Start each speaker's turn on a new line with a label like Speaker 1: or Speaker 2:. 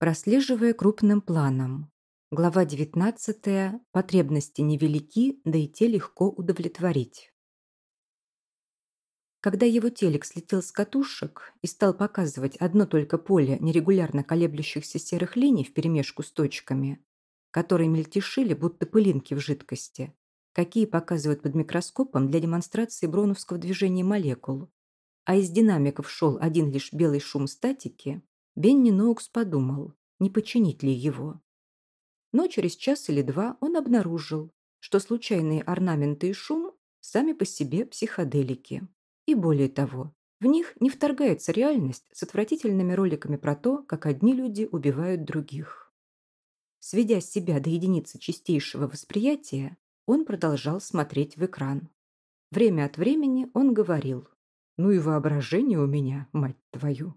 Speaker 1: Прослеживая крупным планом. Глава 19. Потребности невелики, да и те легко удовлетворить. Когда его телек слетел с катушек и стал показывать одно только поле нерегулярно колеблющихся серых линий вперемешку с точками, которые мельтешили, будто пылинки в жидкости, какие показывают под микроскопом для демонстрации броуновского движения молекул, а из динамиков шел один лишь белый шум статики, Бенни Ноукс подумал, не починить ли его. Но через час или два он обнаружил, что случайные орнаменты и шум сами по себе психоделики. И более того, в них не вторгается реальность с отвратительными роликами про то, как одни люди убивают других. Сведя себя до единицы чистейшего восприятия, он продолжал смотреть в экран. Время от времени он говорил «Ну и воображение у меня, мать твою!»